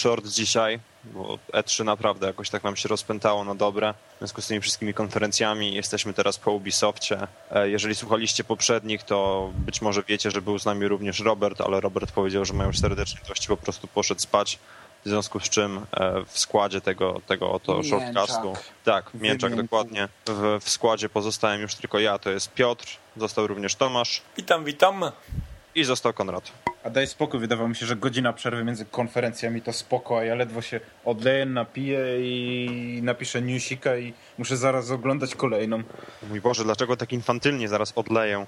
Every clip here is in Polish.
short dzisiaj, bo E3 naprawdę jakoś tak nam się rozpętało na dobre. W związku z tymi wszystkimi konferencjami jesteśmy teraz po Ubisoftie. E, jeżeli słuchaliście poprzednich, to być może wiecie, że był z nami również Robert, ale Robert powiedział, że ma już serdeczność dość po prostu poszedł spać. W związku z czym e, w składzie tego, tego oto Mięczak. shortcastu, tak, Mięczak dokładnie, w, w składzie pozostałem już tylko ja, to jest Piotr, został również Tomasz Witam, witam. I został Konrad. A daj spokój, wydawało mi się, że godzina przerwy między konferencjami to spoko, a ja ledwo się odleję, napiję i napiszę newsika i muszę zaraz oglądać kolejną. Mój Boże, dlaczego tak infantylnie zaraz odleję?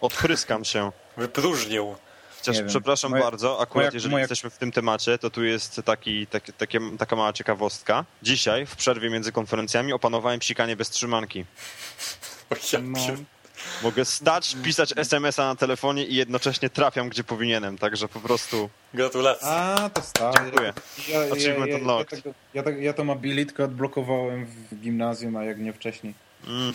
Odpryskam się. Wypróżnił. Chociaż przepraszam Moja- bardzo, akurat moja- jeżeli moja- jesteśmy w tym temacie, to tu jest taki, taki, takie, taka mała ciekawostka. Dzisiaj, w przerwie między konferencjami, opanowałem psikanie bez trzymanki. O, ja No. Mogę stać, pisać SMS-a na telefonie i jednocześnie trafiam, gdzie powinienem, także po prostu Gratulacje. A, to stary. Dziękuję. Ja, ja, ja, Achievement ja, ja, unlocked. tego, ja, tak- ja tą abilitkę odblokowałem w gimnazjum, a jak nie wcześniej. Mm,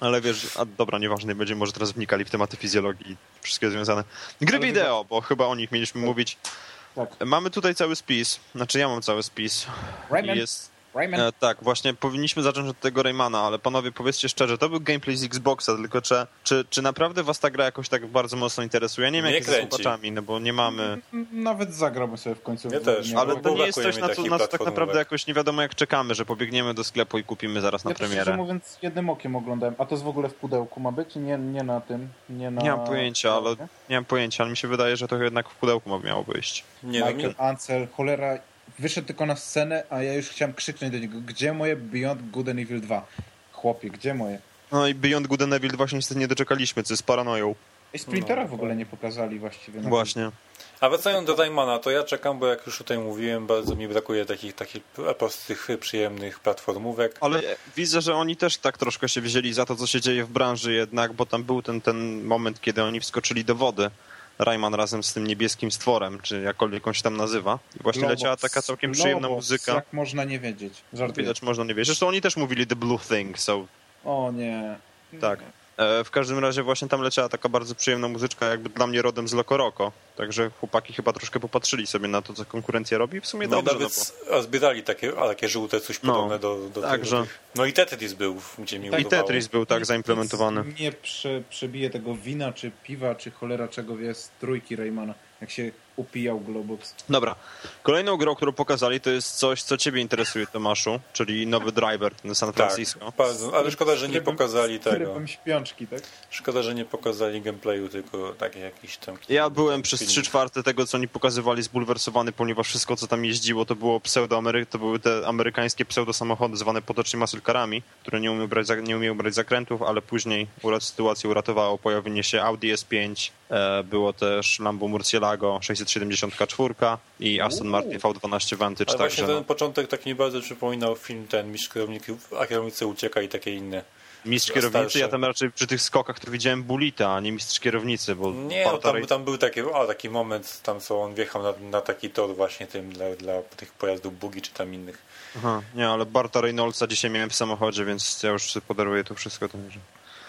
ale wiesz, a dobra, nieważne, nie będziemy może teraz wnikali w tematy fizjologii i wszystkie związane. Gry Ale wideo, bo chyba o nich mieliśmy mówić. Tak. Mamy tutaj cały spis, znaczy ja mam cały spis. Rayman, jest, Rayman. e, tak, właśnie powinniśmy zacząć od tego Raymana, ale panowie powiedzcie szczerze, to był gameplay z Xboxa, tylko czy, czy, czy naprawdę was ta gra jakoś tak bardzo mocno interesuje? Ja nie wiem, Mnie jak jest z kręci. słuchaczami, no bo nie mamy... Nawet zagrałbym sobie w końcu. Ja też, nie- Ale to nie jest coś, na co, takich na co tak naprawdę jakoś nie wiadomo jak czekamy, że pobiegniemy do sklepu i kupimy zaraz na Ja premierę. mówiąc jednym okiem oglądałem. A to jest w ogóle w pudełku ma być? Nie, nie na tym, nie na... Nie mam pojęcia, ale nie mam pojęcia, ale mi się wydaje, że to jednak w pudełku ma- miało wyjść. Nie, no, Michael mi... Ansel, cholera, wyszedł tylko na scenę, a ja już chciałem krzyknąć do niego, gdzie moje Beyond Good and Evil 2? Chłopie, gdzie moje? No i Beyond Good and Evil 2 się niestety nie doczekaliśmy, co jest paranoją. I Splintera No, w ogóle nie pokazali właściwie. Właśnie. A wracając do Raymana, to ja czekam, bo jak już tutaj mówiłem, bardzo mi brakuje takich, takich prostych, przyjemnych platformówek. Ale widzę, że oni też tak troszkę się wzięli za to, co się dzieje w branży jednak, bo tam był ten, ten moment, kiedy oni wskoczyli do wody. Rayman razem z tym niebieskim stworem, czy jakkolwiek on się tam nazywa. I właśnie Lobox. leciała taka całkiem przyjemna muzyka. Jak można nie wiedzieć? Żartuję. Widać, można nie wiedzieć. Zresztą oni też mówili The Blue Thing, so O nie. Tak. E, W każdym razie właśnie tam leciała taka bardzo przyjemna muzyczka, jakby dla mnie rodem z Loco Roco. Także chłopaki chyba troszkę popatrzyli sobie na to, co konkurencja robi. W sumie No i dobrze, no nawet bo... a zbierali takie, a takie żółte, coś No, podobne do, do także. tych. No i Tetris był, gdzie mi I udawało. Tetris był tak zaimplementowany. Nie prze, przebije tego wina, czy piwa, czy cholera czego jest trójki Raymana, jak się upijał Globox. Dobra. Kolejną grą, którą pokazali, to jest coś, co ciebie interesuje, Tomaszu, czyli nowy driver na San Francisco. Tak, bardzo, ale szkoda, że nie pokazali tego. Śpiączki, tak? Szkoda, że nie pokazali gameplayu, tylko takie jakieś tam... Ja byłem przez. 3 czwarte tego, co oni pokazywali, zbulwersowany, ponieważ wszystko, co tam jeździło, to było pseudo to były te amerykańskie pseudo-samochody zwane potocznie muscle carami, które nie umieją brać, nie umieją brać zakrętów, ale później sytuację uratowało pojawienie się Audi S5, e, było też Lambo Murcielago 674 i Aston Martin V12 Vantage, Ale także właśnie no, ten początek tak mi bardzo przypominał film ten Mistrz Kierowników, a kierownicy ucieka i takie inne. mistrz a kierownicy, starsze. ja tam raczej przy tych skokach to widziałem Bulita, a nie mistrz kierownicy, bo Nie, no, tam, tam był taki, o, taki moment, tam co on wjechał na, na taki tor właśnie tym dla, dla tych pojazdów bugi czy tam innych. Aha, nie, ale Barta Reynoldsa dzisiaj miałem w samochodzie, więc ja już podaruję to wszystko. Także.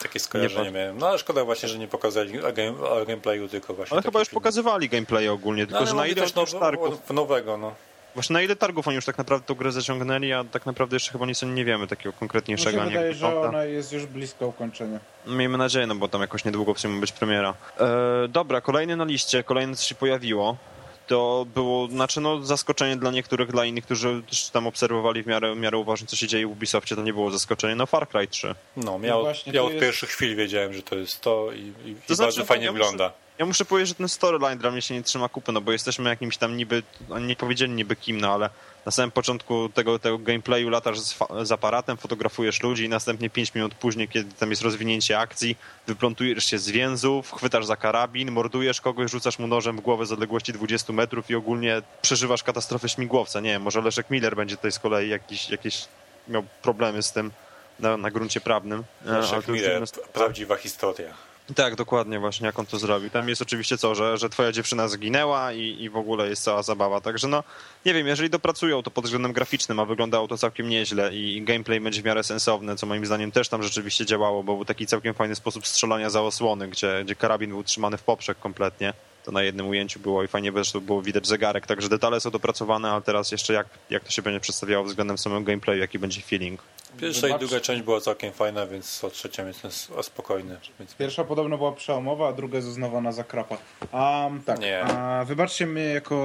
Takie skojarzenie Nie, miałem. No ale szkoda właśnie, że nie pokazali game, gameplayu, tylko właśnie Ale chyba już film. pokazywali gameplay ogólnie, No, tylko ale że na ile też oni już now- targów, nowego, no. właśnie na ile targów oni już tak naprawdę tą grę zaciągnęli, a tak naprawdę jeszcze chyba nic nie wiemy takiego Mi konkretniejszego. się nie wydaje, że ona jest już blisko ukończenia. Miejmy nadzieję, no bo tam jakoś niedługo w sumie ma być premiera. E, dobra, kolejny na liście, kolejne co się pojawiło, to było, znaczy no zaskoczenie dla niektórych, dla innych, którzy też tam obserwowali w miarę, w miarę uważnie co się dzieje w Ubisoftie, to nie było zaskoczenie, no Far Cry 3. No, miał, właśnie, ja to od jest- pierwszych chwil wiedziałem, że to jest to i, i, i znaczy, bardzo no, fajnie ja muszę- wygląda. Ja muszę powiedzieć, że ten storyline dla mnie się nie trzyma kupy, no bo jesteśmy jakimś tam niby, oni nie powiedzieli niby kim, no ale na samym początku tego, tego gameplayu latasz z, z aparatem, fotografujesz ludzi i następnie 5 minut później, kiedy tam jest rozwinięcie akcji, wyplątujesz się z więzów, chwytasz za karabin, mordujesz kogoś, rzucasz mu nożem w głowę z odległości 20 metrów i ogólnie przeżywasz katastrofę śmigłowca. Nie wiem, może Leszek Miller będzie tutaj z kolei jakiś, jakieś miał problemy z tym na, na gruncie prawnym. Leszek Miller, sprawa. prawdziwa historia. Tak, dokładnie właśnie, jak on to zrobił. Tam jest oczywiście co, że, że twoja dziewczyna zginęła i, i w ogóle jest cała zabawa. Także no, nie wiem, jeżeli dopracują to pod względem graficznym, a wyglądało to całkiem nieźle i gameplay będzie w miarę sensowny, co moim zdaniem też tam rzeczywiście działało, bo był taki całkiem fajny sposób strzelania za osłony, gdzie, gdzie karabin był trzymany w poprzek kompletnie. to na jednym ujęciu było i fajnie to było widać zegarek, także detale są dopracowane, ale teraz jeszcze jak, jak to się będzie przedstawiało względem samego gameplayu, jaki będzie feeling. Pierwsza i druga część była całkiem fajna, więc o trzecią jestem spokojny. Więc... Pierwsza podobno była przełomowa, a druga jest uznawana za krapa. Um, tak, Nie. A, wybaczcie mnie jako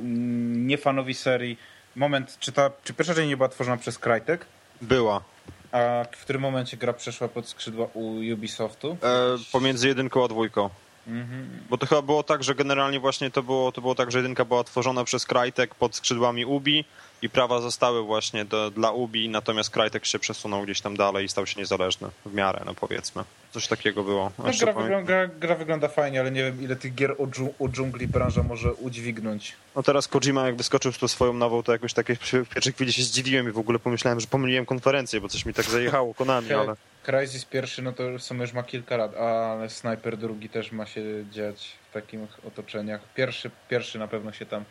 mm, niefanowi serii. Moment, czy, ta, czy pierwsza część nie była tworzona przez Crytek? Była. A w którym momencie gra przeszła pod skrzydła u Ubisoftu? E, pomiędzy jedynką a dwójką. Mhm. Bo to chyba było tak, że generalnie właśnie to było, to było tak, że jedynka była tworzona przez Crytek pod skrzydłami Ubi i prawa zostały właśnie do, dla Ubi, natomiast Crytek się przesunął gdzieś tam dalej i stał się niezależny w miarę, no powiedzmy. Coś takiego było. No, gra, wygląda, gra, gra wygląda fajnie, ale nie wiem ile tych gier o, dżu, o dżungli branża może udźwignąć. No teraz Kojima jak wyskoczył z tą swoją nową, to jakoś takie przy- w pierwszej chwili się zdziwiłem i w ogóle pomyślałem, że pomyliłem konferencję, bo coś mi tak zajechało Konami, ale... Crysis pierwszy, no to w sumie już ma kilka lat, ale Sniper drugi też ma się dziać w takich otoczeniach. Pierwszy, pierwszy na pewno się tam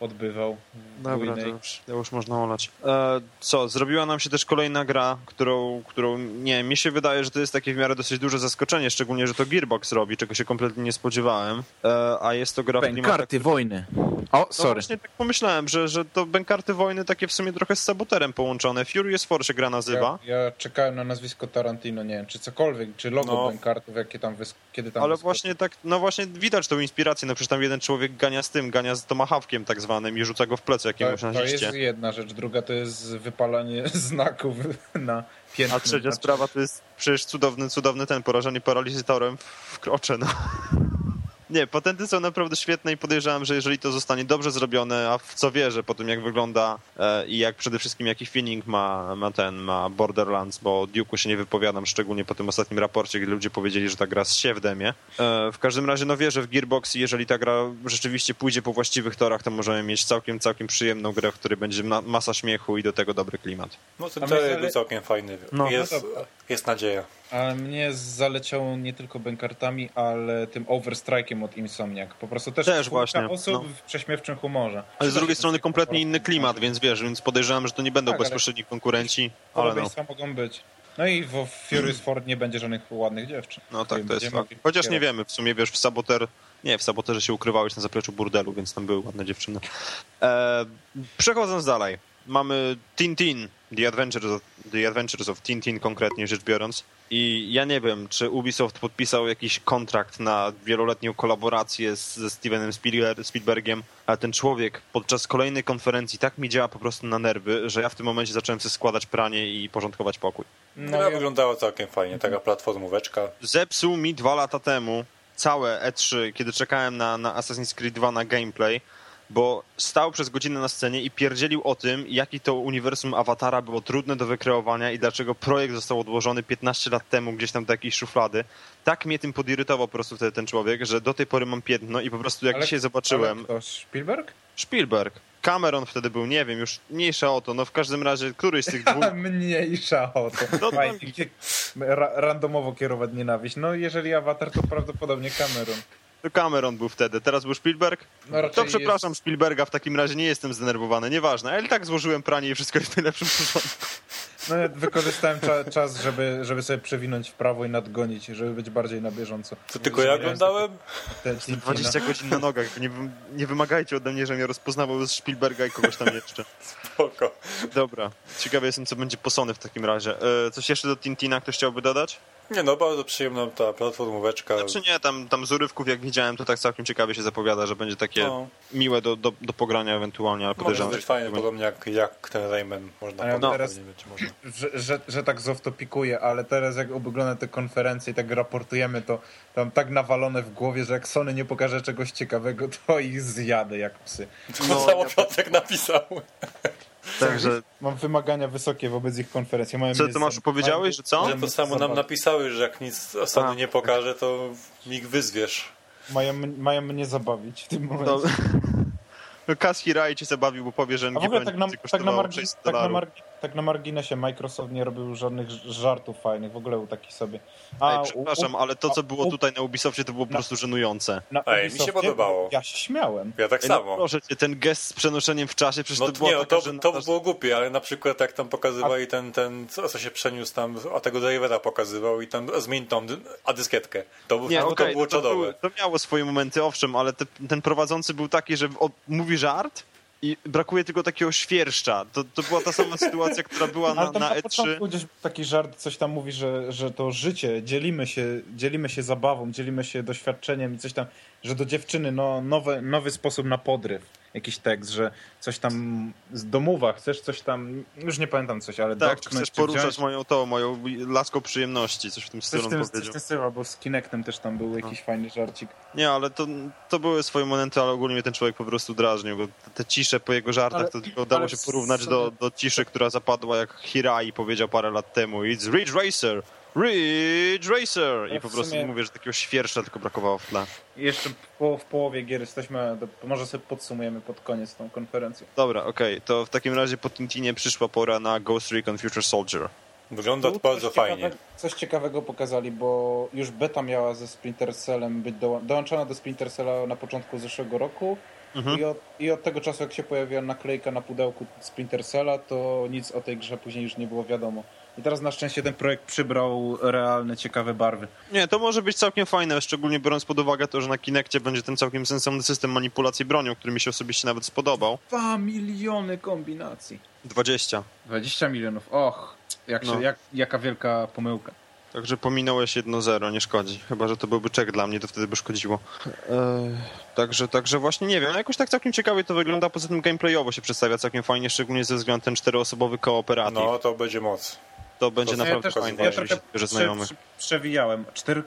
odbywał. Dobra, to już, to już można olać. E, co, zrobiła nam się też kolejna gra, którą, którą, nie mi się wydaje, że to jest takie w miarę dosyć duże zaskoczenie, szczególnie, że to Gearbox robi, czego się kompletnie nie spodziewałem, e, a jest to gra w klimatach... Bękarty wojny. O, No sorry. właśnie tak pomyślałem, że, że to Bękarty Wojny takie w sumie trochę z Saboterem połączone. Furious 4 się gra nazywa, Ja, ja czekałem na nazwisko Tarantino, nie wiem, czy cokolwiek, czy logo No. Bankartów, jakie tam wys- kiedy tam ale wyskoczy. właśnie tak, no właśnie widać tą inspirację, no przecież tam jeden człowiek gania z tym, gania z tomahawkiem tak zwanym i rzuca go w plecy to, jakiemuś to naziście. jest jedna rzecz, druga to jest wypalanie znaków na piętnym. A trzecia znaczy- sprawa to jest przecież cudowny, cudowny ten, porażenie paralizatorem w krocze, no. Nie, patenty są naprawdę świetne i podejrzewam, że jeżeli to zostanie dobrze zrobione, a w co wierzę po tym jak wygląda e, i jak przede wszystkim jaki feeling ma, ma ten, ma Borderlands, bo o Duke'u się nie wypowiadam, szczególnie po tym ostatnim raporcie, gdzie ludzie powiedzieli, że ta gra się w demie. E, w każdym razie no wierzę w Gearbox i jeżeli ta gra rzeczywiście pójdzie po właściwych torach, to możemy mieć całkiem, całkiem przyjemną grę, w której będzie ma masa śmiechu i do tego dobry klimat. No ten trailer był całkiem fajny. No. jest, No jest nadzieja. Ale mnie zaleciało nie tylko Bankartami, ale tym Overstrike'iem od Insomniac. Po prostu też, Też właśnie, osób no. w prześmiewczym humorze. Ale z drugiej strony kompletnie inny klimat, więc wiesz, więc podejrzewam, że to nie będą Tak, bezpośredni konkurenci, ale no, mogą być. No i w Furious Ford nie będzie żadnych ładnych dziewczyn. no tak, to jest fakt. Chociaż nie wiemy, w sumie wiesz, w Saboter, nie, w Saboterze się ukrywałeś na zapleczu burdelu, więc tam były ładne dziewczyny. E, przechodząc dalej, mamy Tintin, The Adventures, of, The Adventures of Tintin konkretnie rzecz biorąc. I ja nie wiem, czy Ubisoft podpisał jakiś kontrakt na wieloletnią kolaborację z, ze Stevenem Spielberg, Spielbergiem, ale ten człowiek podczas kolejnej konferencji tak mi działa po prostu na nerwy, że ja w tym momencie zacząłem sobie składać pranie i porządkować pokój. No, No, wyglądała całkiem fajnie, taka platformóweczka. zepsuł mi dwa lata temu całe E3, kiedy czekałem na, na Assassin's Creed 2 na gameplay, bo stał przez godzinę na scenie i pierdzielił o tym, jaki to uniwersum Awatara było trudne do wykreowania i dlaczego projekt został odłożony 15 lat temu gdzieś tam do jakiejś szuflady. Tak mnie tym podirytował po prostu wtedy ten człowiek, że do tej pory mam piętno i po prostu jak Ale- dzisiaj zobaczyłem... Ale? Spielberg? Spielberg, Cameron wtedy był, nie wiem, już mniejsza o to, no w każdym razie któryś z tych dwóch... Mniejsza o to. No, Fajnie, ra, randomowo kierować nienawiść. No jeżeli awatar, to prawdopodobnie Cameron. To Cameron był wtedy, teraz był Spielberg? No, raczej to przepraszam jest- Spielberga, w takim razie nie jestem zdenerwowany, nieważne, ale i tak złożyłem pranie i wszystko jest w najlepszym porządku. No ja wykorzystałem cza, czas, żeby, żeby sobie przewinąć w prawo i nadgonić, żeby być bardziej na bieżąco. To tylko ja oglądałem? Te, te, 20 godzin na nogach, nie, nie wymagajcie ode mnie, żebym ja rozpoznawał z Spielberga i kogoś tam jeszcze. Spoko. Dobra, ciekawy jestem, co będzie posony w takim razie. E, coś jeszcze do Tintina ktoś chciałby dodać? Nie no, bardzo przyjemna ta platformóweczka. Znaczy nie, tam, tam z urywków jak widziałem, to tak całkiem ciekawie się zapowiada, że będzie takie No, miłe do, do, do pogrania ewentualnie, ale może podejrzewam, być że fajnie, to będzie- podobnie jak, jak ten Rayman. Można Ale pograć, teraz- nie wiem, czy można. że, że, że tak zoftopikuję, ale teraz jak oglądam te konferencje i tak raportujemy, to tam tak nawalone w głowie, że jak Sony nie pokaże czegoś ciekawego, to ich zjadę jak psy. To No, samo ja- Piotrek napisał. Także, Mam wymagania wysokie wobec ich konferencji. Mają co Tomaszu za- powiedziałeś, że co? Że to samo nam napisałeś, że jak nic A. nie pokaże, to mig wyzwiesz. Mają, mają mnie zabawić w tym momencie. No, no Kaski Rai cię zabawił, bo powie, że A w ogóle tak na, tak, na kosztowało margin, 600 tak, na dolarów. margin, tak na marginesie, Microsoft nie robił żadnych żartów fajnych, w ogóle był taki sobie. A, Ej, u- przepraszam, u- ale to, co a było u- tutaj na Ubisoftie, to było po Na- prostu żenujące. na Ej, mi się podobało. Ja się śmiałem. Ja tak Ej, no, samo. proszę cię, ten gest z przenoszeniem w czasie, przecież No to to była nie, taka, to, to nas- było głupie, ale na przykład jak tam pokazywali ten, ten co, co się przeniósł tam, a tego drivera pokazywał i tam zmień tą a dyskietkę. To, był, Nie, to, okej, to było no to, czadowe. były- to miało swoje momenty, owszem, ale te, ten prowadzący był taki, że o, mówi żart i brakuje tylko takiego świerszcza. To, to była ta sama sytuacja, która była na, na na E3. początku gdzieś taki żart, coś tam mówi, że, że to życie, dzielimy się, dzielimy się zabawą, dzielimy się doświadczeniem i coś tam, że do dziewczyny no, nowy, nowy sposób na podryw. Jakiś tekst, że coś tam z domowa, chcesz coś tam, już nie pamiętam coś, ale Tak, dotknąć, chcesz poruszać wziąć. moją to, moją laską przyjemności, coś w tym Coś stylu coś powiedział. w tym albo z Kinectem też tam był jakiś fajny żarcik. Nie, ale to, to były swoje momenty, ale ogólnie ten człowiek po prostu drażnił, bo te- cisze po jego żartach Ale- to tylko dało się porównać sobie- do, do ciszy, która zapadła jak Hirai powiedział parę lat temu It's Ridge Racer! Ridge Racer! I Ale po prostu sumie- mówię, że takiego świerszcza tylko brakowało w tle. I jeszcze po, w połowie gier jesteśmy, to może sobie podsumujemy pod koniec tą konferencję. Dobra, okej, to w takim razie po Tintinie przyszła pora na Ghost Recon Future Soldier. Wygląda Tu bardzo coś fajnie. ciekawe- Coś ciekawego pokazali, bo już beta miała ze Splinter Cellem być doła- dołączona do Splinter Cella na początku zeszłego roku Mhm. I, od, i od tego czasu, jak się pojawiła naklejka na pudełku Splinter Cella, to nic o tej grze później już nie było wiadomo. I teraz na szczęście ten projekt przybrał realne, ciekawe barwy. Nie, to może być całkiem fajne, szczególnie biorąc pod uwagę to, że na Kinectie będzie ten całkiem sensowny system manipulacji bronią, który mi się osobiście nawet spodobał. 2 miliony kombinacji. 20. 20 milionów, och, jak się, No. jak, jaka wielka pomyłka. Także pominąłeś 1-0, nie szkodzi. Chyba, że to byłby czek dla mnie, to wtedy by szkodziło. Eee, także, także właśnie nie wiem, no jakoś tak całkiem ciekawie to wygląda, poza tym gameplayowo się przedstawia całkiem fajnie, szczególnie ze względu na ten czteroosobowy kooperatyw. No, to będzie moc. To będzie to- naprawdę ja fajne, ja jeżeli się bierze znajomych. prze, przewijałem. Cztery,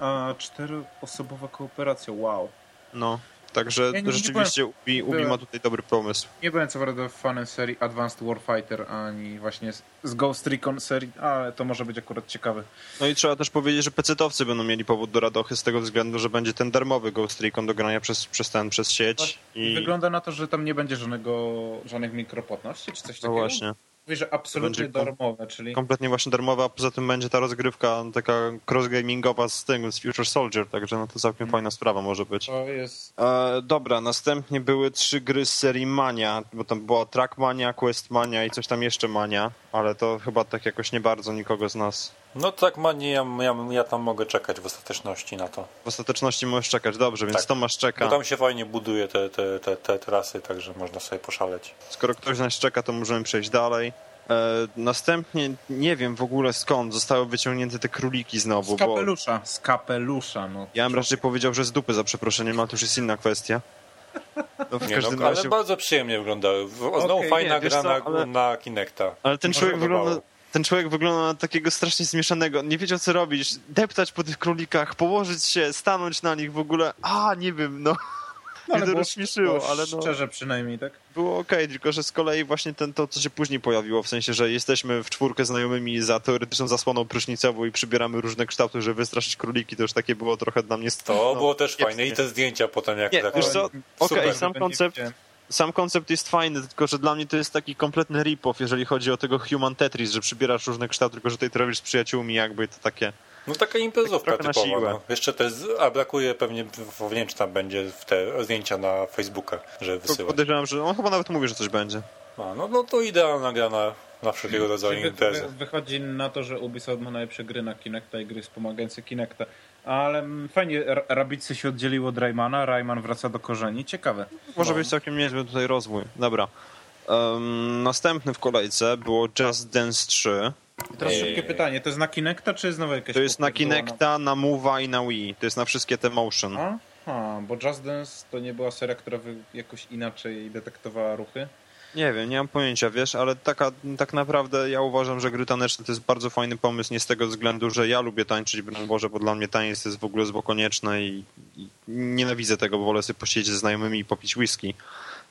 a, czteroosobowa kooperacja, wow. No, także Ja nie- nie rzeczywiście Ubi, Ubi byłem- ma tutaj dobry pomysł. Nie byłem co prawda fanem serii Advanced Warfighter, ani właśnie z, z Ghost Recon serii, ale to może być akurat ciekawe. No i trzeba też powiedzieć, że pecetowcy będą mieli powód do radochy z tego względu, że będzie ten darmowy Ghost Recon do grania przez, przez ten, przez sieć. I Wygląda na to, że tam nie będzie żadnego, żadnych mikropłatności, czy coś no takiego. właśnie. Mówi, że absolutnie darmowe, czyli... kompletnie właśnie darmowa, a poza tym będzie ta rozgrywka taka cross-gamingowa z tym, z Future Soldier, także no to całkiem fajna sprawa może być. To jest... E, dobra, następnie były trzy gry z serii Mania, bo tam była Trackmania, Questmania i coś tam jeszcze Mania, ale to chyba tak jakoś nie bardzo nikogo z nas. No tak, ma, nie, ja, ja, ja tam mogę czekać w ostateczności na to. W ostateczności możesz czekać, dobrze, więc Tak. Tomasz Bo czeka. tam się fajnie buduje te, te, te, te trasy, także można sobie poszaleć. Skoro ktoś z nas czeka, to możemy przejść dalej. E, następnie, nie wiem w ogóle skąd, zostały wyciągnięte te króliki znowu, Z bo kapelusza, z kapelusza, no. ja bym raczej powiedział, że z dupy za przeproszeniem, ale to już jest inna kwestia. No w Nie, każdym no, ale razie... bardzo przyjemnie wyglądały. Znowu Okej, fajna nie, gra co, na, ale- na Kinecta. Ale ten człowiek wygląda... Ten człowiek wygląda na takiego strasznie zmieszanego. Nie wiedział, co robić. Deptać po tych królikach, położyć się, stanąć na nich w ogóle. A, nie wiem, no. No, Mnie to było- rozśmieszyło, było ale no. Szczerze przynajmniej, tak? Było okej, tylko że z kolei właśnie ten, to, co się później pojawiło, w sensie, że jesteśmy w czwórkę znajomymi za teoretyczną zasłoną prysznicową i przybieramy różne kształty, żeby wystraszyć króliki, to już takie było trochę dla mnie... To no, było też fajne i te zdjęcia potem jak Nie, tak wiesz co, okej, sam Nie koncept, widziałem. Sam koncept jest fajny, tylko że dla mnie to jest taki kompletny rip-off, jeżeli chodzi o tego Human Tetris, że przybierasz różne kształty, tylko że tutaj to robisz z przyjaciółmi, jakby to takie... No taka imprezówka na typowa. siłę. No. Jeszcze te, z- a brakuje pewnie, nie wiem czy tam będzie w te zdjęcia na Facebooka, że wysyłać. Podejrzewam, że on chyba nawet mówi, że coś będzie. A, no, no to idealna gra na, na wszelkiego rodzaju Czyli wy, imprezy. wy, wychodzi na to, że Ubisoft ma najlepsze gry na Kinecta i gry wspomagające Kinecta. Ale fajnie, Ra- Rabbidsy się oddzieliło od Raymana, Rayman wraca do korzeni. Ciekawe. Może No. być całkiem niezły tutaj rozwój. Dobra. Um, następny w kolejce było Just Dance 3. I teraz Ej. szybkie pytanie, to jest na Kinecta, czy znowu jakieś To jest na Kinecta, na Move'a i na Wii. To jest na wszystkie te motion. Aha, bo Just Dance to nie była seria, która jakoś inaczej detektowała ruchy. Nie wiem, nie mam pojęcia, wiesz, ale taka, tak naprawdę ja uważam, że gry taneczne to jest bardzo fajny pomysł, nie z tego względu, że ja lubię tańczyć, broń Boże, bo dla mnie taniec jest w ogóle zło konieczne i, i nienawidzę tego, bo wolę sobie posiedzieć ze znajomymi i popić whisky,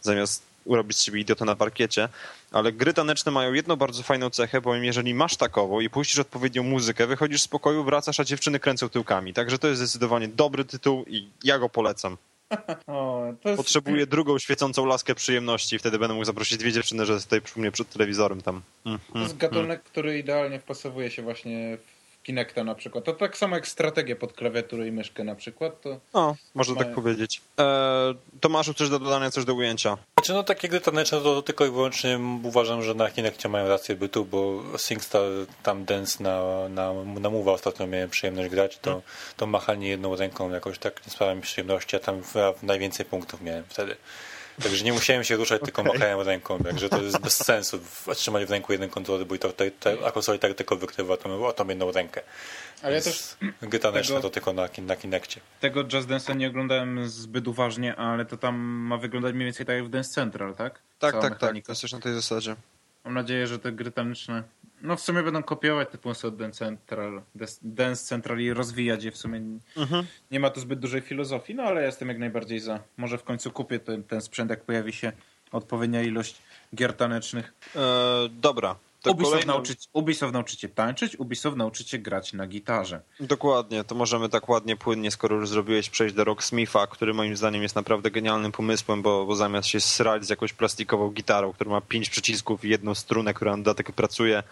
zamiast urobić z siebie idiotę na parkiecie. Ale gry taneczne mają jedną bardzo fajną cechę, bowiem jeżeli masz takową i puścisz odpowiednią muzykę, wychodzisz z pokoju, wracasz, a dziewczyny kręcą tyłkami. Także to jest zdecydowanie dobry tytuł i ja go polecam. O, jest... Potrzebuję drugą świecącą laskę przyjemności i wtedy będę mógł zaprosić dwie dziewczyny, że tutaj przy mnie przed telewizorem tam. Mm, To mm, jest gatunek, który idealnie wpasowuje się właśnie w Kinecta na przykład. To tak samo jak strategia pod klawiaturę i myszkę na przykład, to O, można tak powiedzieć. E, Tomaszu, coś do dodania, coś do ujęcia? Znaczy, no takie gry taneczne to tylko i wyłącznie uważam, że na Kinectie mają rację bytu, bo SingStar tam Dance na, na, na Mowa ostatnio miałem przyjemność grać, to, to machanie jedną ręką jakoś tak nie sprawia mi przyjemności, a tam najwięcej punktów miałem wtedy. Także nie musiałem się ruszać, tylko machałem ręką, także to jest bez sensu trzymać w ręku jeden kontroler, bo i to, te, te, a konsola i tak tylko wykrywa tą, tą jedną rękę. Ale ja Więc Gry taneczne to tylko na, na Kinectie. tego Just Dance'a nie oglądałem zbyt uważnie, ale to tam ma wyglądać mniej więcej tak jak w Dance Central, tak? Tak, Cała tak, tak. mechanika. To jest też na tej zasadzie. Mam nadzieję, że te gry taneczne no w sumie będą kopiować te pomysły od Dance Central, Dance Central i rozwijać je w sumie. Mhm. Nie ma tu zbyt dużej filozofii, no ale jestem jak najbardziej za. Może w końcu kupię ten, ten sprzęt, jak pojawi się odpowiednia ilość gier tanecznych. E, dobra. To Ubisoft, kolejną- nauczyć, Ubisoft nauczycie tańczyć, Ubisoft nauczycie grać na gitarze. Dokładnie, to możemy tak ładnie, płynnie, skoro już zrobiłeś, przejść do Rocksmitha, który moim zdaniem jest naprawdę genialnym pomysłem, bo, bo zamiast się srać z jakąś plastikową gitarą, która ma pięć przycisków i jedną strunę, która na dodatek pracuje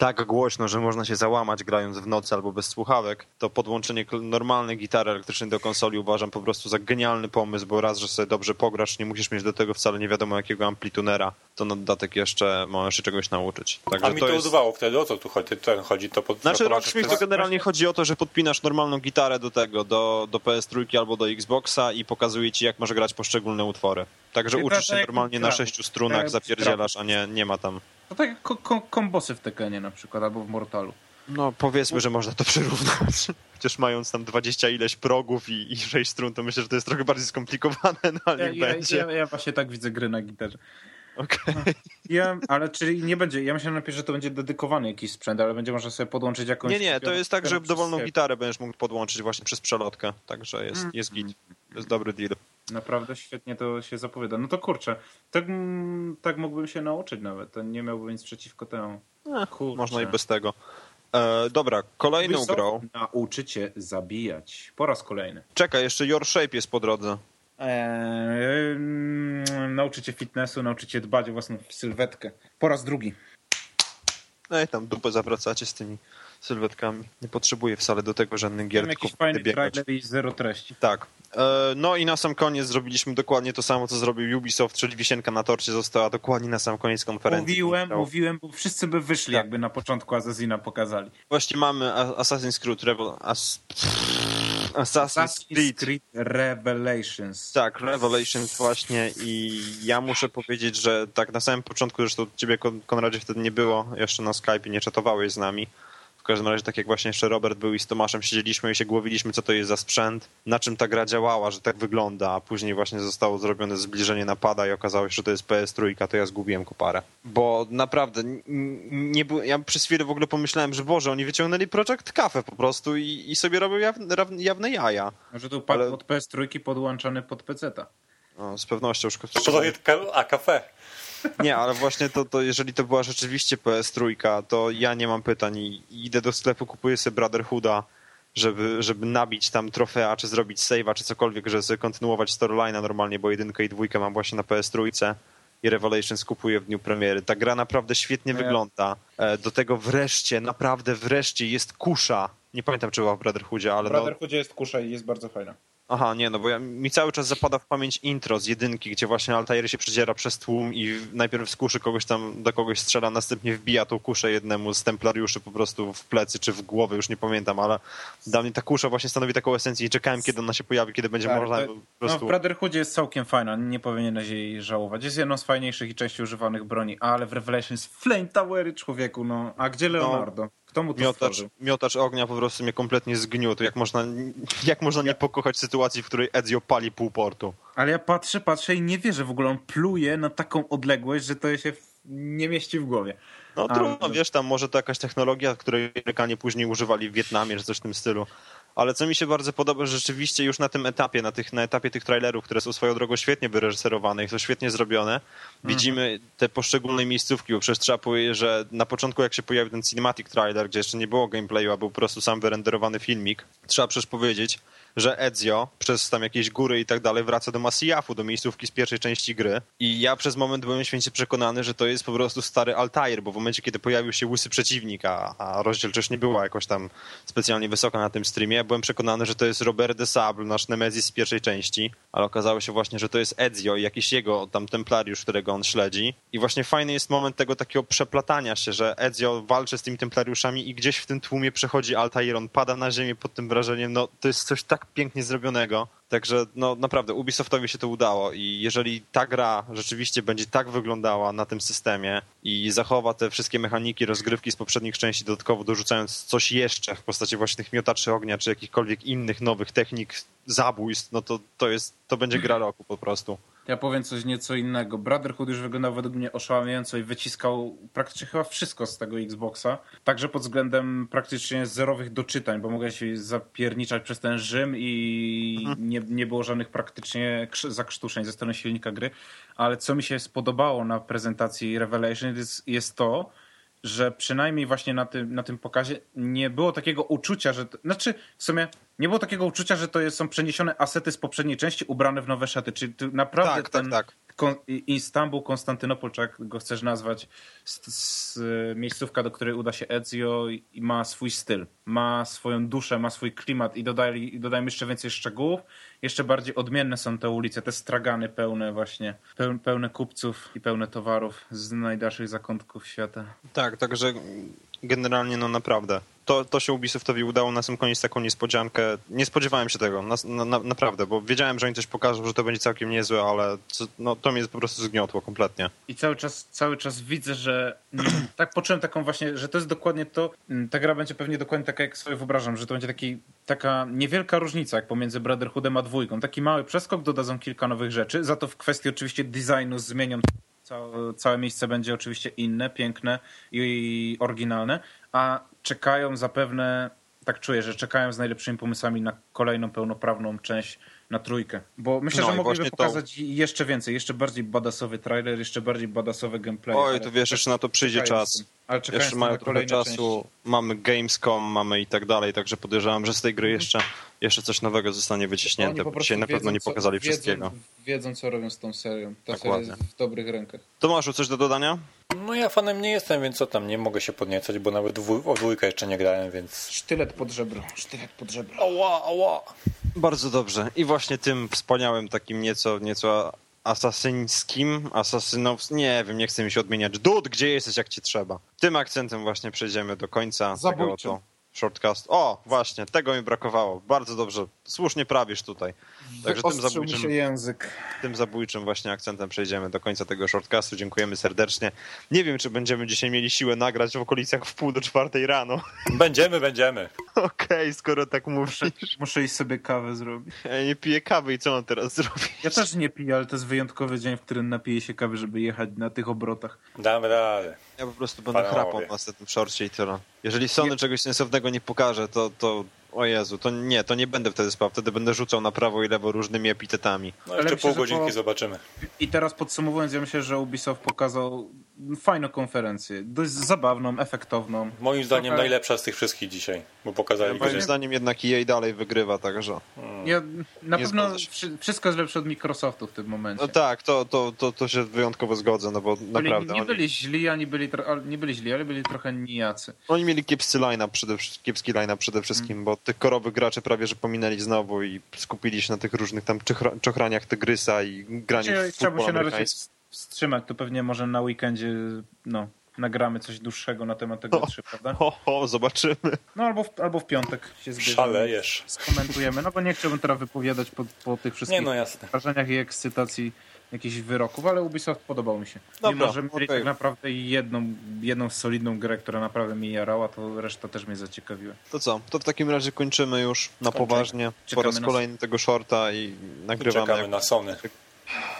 tak głośno, że można się załamać grając w nocy albo bez słuchawek, to podłączenie normalnej gitary elektrycznej do konsoli uważam po prostu za genialny pomysł, bo raz, że sobie dobrze pograsz, nie musisz mieć do tego wcale nie wiadomo jakiego amplitunera, to na dodatek jeszcze możesz się czegoś nauczyć. Także A mi to, jest... udawało wtedy, o co tu chodzi? Ten chodzi to pod... Znaczy na Rocksmith to generalnie chodzi o to, że podpinasz normalną gitarę do tego, do, do PS3 albo do Xboxa i pokazuje ci jak może grać poszczególne utwory. Także uczysz się normalnie na sześciu strunach, w zapierdzielasz, a nie, nie ma tam... To tak jak ko- ko- kombosy w Tekenie na przykład, albo w Mortalu. No powiedzmy, że można to przyrównać. Chociaż mając tam 20 ileś progów i, i 6 strun, to myślę, że to jest trochę bardziej skomplikowane, no ale Ja, niech ja, będzie. ja, ja właśnie tak widzę gry na gitarze. Okej. Ja, ale czyli nie będzie, ja myślałem najpierw, że to będzie dedykowany jakiś sprzęt, ale będzie można sobie podłączyć jakąś... Nie, nie, to jest tak, że dowolną gitarę będziesz mógł podłączyć właśnie przez przelotkę, także jest, Mm. jest git. To jest dobry deal. Naprawdę świetnie to się zapowiada. No to kurczę, tak, tak mógłbym się nauczyć nawet, to nie miałbym nic przeciwko temu. Kurczę. Można i bez tego. E, dobra, kolejną Ubisoft grą. Nauczycie zabijać. Po raz kolejny. Czekaj, jeszcze Your Shape jest po drodze. Eee, nauczycie fitnessu, nauczycie dbać o własną sylwetkę. Po raz drugi. Ej, tam dupę zawracacie z tymi sylwetkami. Nie potrzebuję wcale do tego żadnych gier, Tam jakiś fajny biegać. trailer i zero treści. Tak. E, No i na sam koniec zrobiliśmy dokładnie to samo, co zrobił Ubisoft, czyli wisienka na torcie została dokładnie na sam koniec konferencji. Mówiłem, mówiłem, bo wszyscy by wyszli, Tak. jakby na początku Assassina pokazali. Właśnie mamy Assassin's Creed Rebel... As... Assassin's Creed. Creed Revelations. Tak, Revelations właśnie i ja muszę powiedzieć, że tak na samym początku, zresztą ciebie Kon- Konradzie wtedy nie było, jeszcze na Skype nie czatowałeś z nami. W każdym razie, tak jak właśnie jeszcze Robert był i z Tomaszem siedzieliśmy i się głowiliśmy, co to jest za sprzęt, na czym ta gra działała, że tak wygląda, a później właśnie zostało zrobione zbliżenie napada i okazało się, że to jest PS3, to ja zgubiłem koparę. Bo naprawdę, nie było, ja przez chwilę w ogóle pomyślałem, że Boże, oni wyciągnęli Project Cafe po prostu i, i sobie robią jawne, jawne jaja. Może tu pad Ale- pod PS3 podłączony pod PC-ta. No, z pewnością. ka- a kafe. Nie, ale właśnie to, to jeżeli to była rzeczywiście PS3, to ja nie mam pytań i idę do sklepu, kupuję sobie Brotherhooda, żeby, żeby nabić tam trofea, czy zrobić save'a, czy cokolwiek, żeby sobie kontynuować storyline'a normalnie, bo jedynkę i dwójkę mam właśnie na PS3 i Revelations kupuję w dniu premiery. Ta gra naprawdę świetnie Nie. wygląda. E, Do tego wreszcie, naprawdę wreszcie jest kusza. Nie pamiętam, czy była w Brotherhoodzie, ale W no, Brotherhoodzie jest kusza i jest bardzo fajna. Aha, nie, no bo ja, mi cały czas zapada w pamięć intro z jedynki, gdzie właśnie Altair się przedziera przez tłum i najpierw z kuszy kogoś tam do kogoś strzela, następnie wbija tą kuszę jednemu z templariuszy po prostu w plecy czy w głowę, już nie pamiętam, ale dla mnie ta kusza właśnie stanowi taką esencję i czekałem, kiedy ona się pojawi, kiedy będzie Tak, można to- po No, prostu... w Brotherhoodzie jest całkiem fajna, nie powinieneś jej żałować. Jest jedną z fajniejszych i częściej używanych broni, ale w Revelations Flame Towery, człowieku, no. A gdzie Leonardo? Kto mu to Miotacz, miotacz ognia po prostu mnie kompletnie zgniótł. Jak można, jak można nie pokochać sytuacji, w której Ezio pali pół portu? Ale ja patrzę, patrzę i nie wierzę w ogóle. On pluje na taką odległość, że to się nie mieści w głowie. No trudno, wiesz, tam może to jakaś technologia, której Amerykanie później używali w Wietnamie, czy coś w tym stylu. Ale co mi się bardzo podoba, że rzeczywiście już na tym etapie, na, tych, na etapie tych trailerów, które są swoją drogą świetnie wyreżyserowane i są świetnie zrobione, widzimy te poszczególne miejscówki, bo przecież trzeba powiedzieć, że na początku jak się pojawił ten cinematic trailer, gdzie jeszcze nie było gameplayu, a był po prostu sam wyrenderowany filmik, trzeba przecież powiedzieć, że Ezio przez tam jakieś góry i tak dalej wraca do Masiafu, do miejscówki z pierwszej części gry. I ja przez moment byłem święcie przekonany, że to jest po prostu stary Altair, bo w momencie, kiedy pojawił się łysy przeciwnik, a, a rozdzielczość nie była jakoś tam specjalnie wysoka na tym streamie, ja byłem przekonany, że to jest Robert de Sable, nasz Nemezis z pierwszej części, ale okazało się właśnie, że to jest Ezio i jakiś jego tam templariusz, którego on śledzi. I właśnie fajny jest moment tego takiego przeplatania się, że Ezio walczy z tymi templariuszami i gdzieś w tym tłumie przechodzi Altair, on pada na ziemię pod tym wrażeniem, no to jest coś tak pięknie zrobionego. Także no naprawdę Ubisoftowi się to udało i jeżeli ta gra rzeczywiście będzie tak wyglądała na tym systemie i zachowa te wszystkie mechaniki, rozgrywki z poprzednich części dodatkowo dorzucając coś jeszcze w postaci właśnie tych miotaczy ognia czy jakichkolwiek innych nowych technik zabójstw, no to, to jest, to będzie gra roku po prostu. Ja powiem coś nieco innego. Brotherhood już wyglądał według mnie oszałamiająco i wyciskał praktycznie chyba wszystko z tego Xboxa. Także pod względem praktycznie zerowych doczytań, bo mogę się zapierniczać przez ten Rzym i mhm. nie, nie było żadnych praktycznie zakrztuszeń ze strony silnika gry. Ale co mi się spodobało na prezentacji Revelation jest, jest to, że przynajmniej właśnie na tym, na tym pokazie nie było takiego uczucia, że. To, znaczy, w sumie nie było takiego uczucia, że to jest, są przeniesione asety z poprzedniej części ubrane w nowe szaty. Czyli naprawdę tak, tak ten tak, tak. Kon, Istanbul, Konstantynopol, czy jak go chcesz nazwać, z, z, miejscówka, do której uda się Ezio i ma swój styl, ma swoją duszę, ma swój klimat i dodaj, dodajmy jeszcze więcej szczegółów. Jeszcze bardziej odmienne są te ulice, te stragany pełne właśnie, pełne kupców i pełne towarów z najdalszych zakątków świata. Tak, także generalnie no naprawdę to, to się Ubisoftowi udało na sam koniec taką niespodziankę. Nie spodziewałem się tego, na, na, naprawdę, bo wiedziałem, że oni coś pokażą, że to będzie całkiem niezłe, ale no, to mnie po prostu zgniotło kompletnie. I cały czas, cały czas widzę, że tak poczułem taką właśnie, że to jest dokładnie to, mm, ta gra będzie pewnie dokładnie taka, jak sobie wyobrażam, że to będzie taki, taka niewielka różnica jak pomiędzy Brotherhoodem a dwójką. Taki mały przeskok, dodadzą kilka nowych rzeczy, za to w kwestii oczywiście designu zmienią całe miejsce będzie oczywiście inne, piękne i oryginalne, a czekają zapewne, tak czuję, że czekają z najlepszymi pomysłami na kolejną pełnoprawną część na trójkę. Bo myślę, no że mogliby pokazać to... jeszcze więcej, jeszcze bardziej badasowy trailer, jeszcze bardziej badasowy gameplay. Oj, to wiesz, jeszcze na to przyjdzie czas. Ale jeszcze mają trochę czasu, części. mamy Gamescom, mamy i tak dalej, także podejrzewam, że z tej gry mhm. jeszcze, jeszcze coś nowego zostanie wyciśnięte, bo dzisiaj na pewno nie pokazali co, wszystkiego. Wiedzą, wiedzą, co robią z tą serią. Ta Dokładnie. seria jest w dobrych rękach. Tomaszu, coś do dodania? No ja fanem nie jestem, więc co tam, nie mogę się podniecać, bo nawet o dwójkę jeszcze nie grałem, więc... Sztylet pod żebro, sztylet pod żebro. Ała, ała. Bardzo dobrze. I właśnie tym wspaniałym, takim nieco, nieco asasyńskim, asasynows... Nie wiem, nie chcę mi się odmieniać. Dud, gdzie jesteś, jak ci trzeba? Tym akcentem właśnie przejdziemy do końca Zabójczym. tego oto shortcast. O, właśnie, tego mi brakowało. Bardzo dobrze. Słusznie prawisz tutaj. Także tym zabójczym, się język. tym zabójczym właśnie akcentem przejdziemy do końca tego shortcastu. Dziękujemy serdecznie. Nie wiem, czy będziemy dzisiaj mieli siłę nagrać w okolicach w pół do czwartej rano. Będziemy, będziemy. Okej, okay, skoro tak mówisz. Muszę, muszę iść sobie kawę zrobić. Ja nie piję kawy i co mam teraz zrobić? Ja też nie piję, ale to jest wyjątkowy dzień, w którym napiję się kawy, żeby jechać na tych obrotach. Damy radę. Ja po prostu będę chrapał w następnym shorcie i tyle. Jeżeli Sony czegoś sensownego nie pokaże, to, to o Jezu, to nie, to nie będę wtedy spał, wtedy będę rzucał na prawo i lewo różnymi epitetami. No jeszcze pół godzinki po... zobaczymy. I teraz podsumowując, ja myślę, że Ubisoft pokazał fajną konferencję, dość zabawną, efektowną. Moim zdaniem Trochę... najlepsza z tych wszystkich dzisiaj, bo pokazali... Ja moim zdaniem jednak EA dalej wygrywa, także... Hmm. Ja, na nie pewno wszystko jest lepsze od Microsoftu w tym momencie. No tak, to, to, to, to się wyjątkowo zgodzę, no bo byli, naprawdę... Nie oni... byli źli, ani byli, nie byli źli, ale byli trochę nijacy. Oni mieli kiepscy line przede, kiepski line przede wszystkim, hmm. bo tych korowych graczy prawie, że pominęli znowu i skupili się na tych różnych tam czochraniach Tygrysa i graniu w Chciałbym się na razie wstrzymać, to pewnie może na weekendzie no, nagramy coś dłuższego na temat tego 3, prawda? Ho, ho, zobaczymy. No albo w, albo w piątek się zbierzemy. Szalejesz. Skomentujemy, no bo nie chciałbym teraz wypowiadać po, po tych wszystkich nie, no wrażeniach i ekscytacji jakichś wyroków, ale Ubisoft podobał mi się. Dobra, Mimo, że mieli okay. tak naprawdę jedną, jedną solidną grę, która naprawdę mnie jarała, to reszta też mnie zaciekawiła. To co? To w takim razie kończymy już na poważnie. Czekamy po raz kolejny tego shorta i nagrywamy. Czekamy na Sony.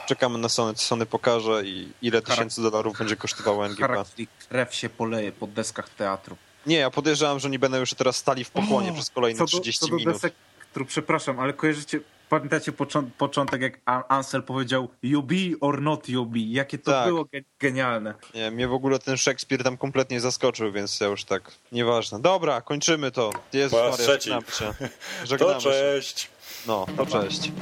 Czekamy na Sony, co Sony pokaże i ile tysięcy dolarów będzie kosztowało NGP. krew się poleje po deskach teatru. Nie, ja podejrzewam, że nie będą już teraz stali w pokłonie o, przez kolejne co do, 30 co do minut. Desek, przepraszam, ale kojarzycie, pamiętacie początek, jak Ansel powiedział you be or not you be? Jakie to tak. było genialne. Nie, mnie w ogóle ten Szekspir tam kompletnie zaskoczył, więc ja już tak, nieważne. Dobra, kończymy to. Jezus Maria, żegnamy się. Żegnamy to cześć. Się. No, to cześć.